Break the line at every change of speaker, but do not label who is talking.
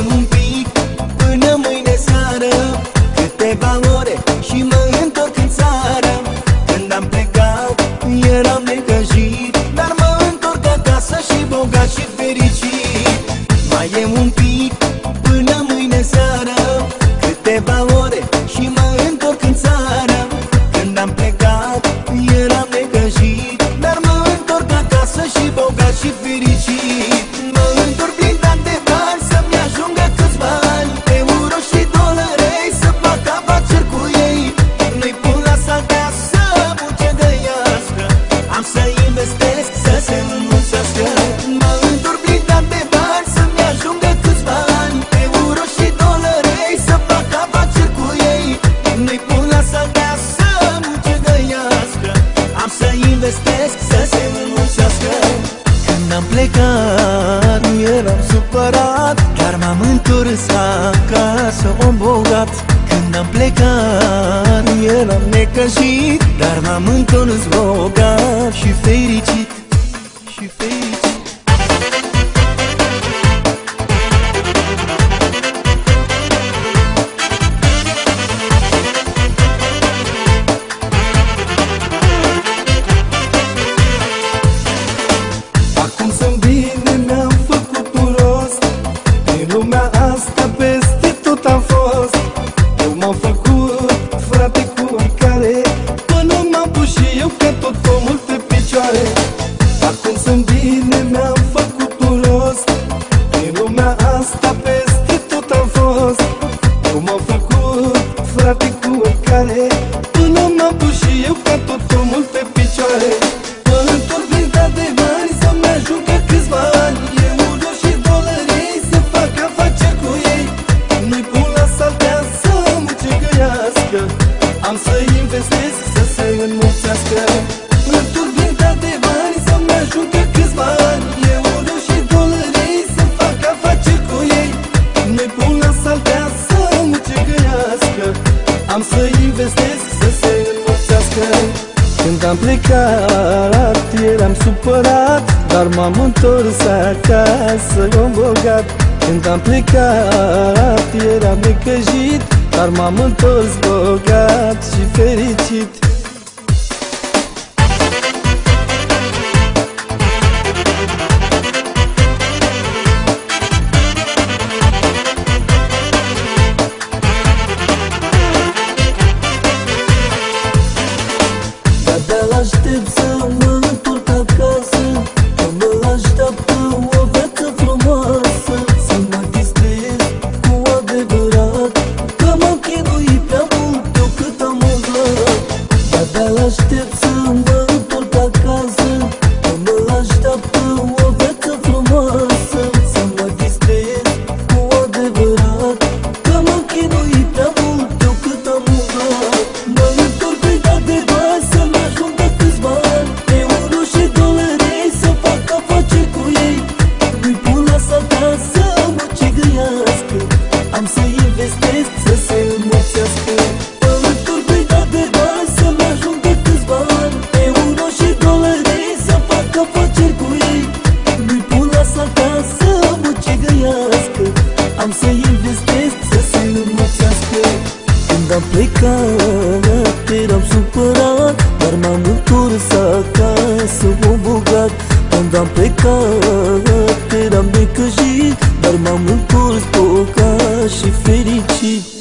e un pic până mâine seară. Câteva ore și mă întorc în țară. Când am plecat eram necăjit Dar mă întorc acasă și bogat și fericit. Mai e un pic până mâine seară. Câteva ore și mă întorc în țară. Când am plecat eram necăjit Dar mă întorc acasă și bogat și fericit plecat eram supărat Dar m-am întors acasă om bogat Când am plecat eram necăjit Dar m-am întors bogat și fericit Din lumea asta peste tot am fost. Eu m-am făcut frate cu care Până m-am pus și eu ca tot omul pe picioare. Acum sunt Am să investesc să se înmulțească. Când am plecat, eram supărat Dar m-am întors acasă, om bogat. Când am plecat, eram necăjit Dar m-am întors bogat și fericit aștept să mă întorc acasă Că mă așteaptă o viață frumoasă. Să mă distrez cu adevărat Că m-am chinuit prea mult eu cât am umblat Mă întorc pe de bani să-mi ajungă câțiva ani. Euro și dolari să fac afaceri cu ei. Nu-i pun la saltea să mă cegăiască Am să investesc când am plecat Eram supărat Dar m-am întors acasă un bogat. Când am plecat Eram necăjit Dar m-am întors bogat și fericit.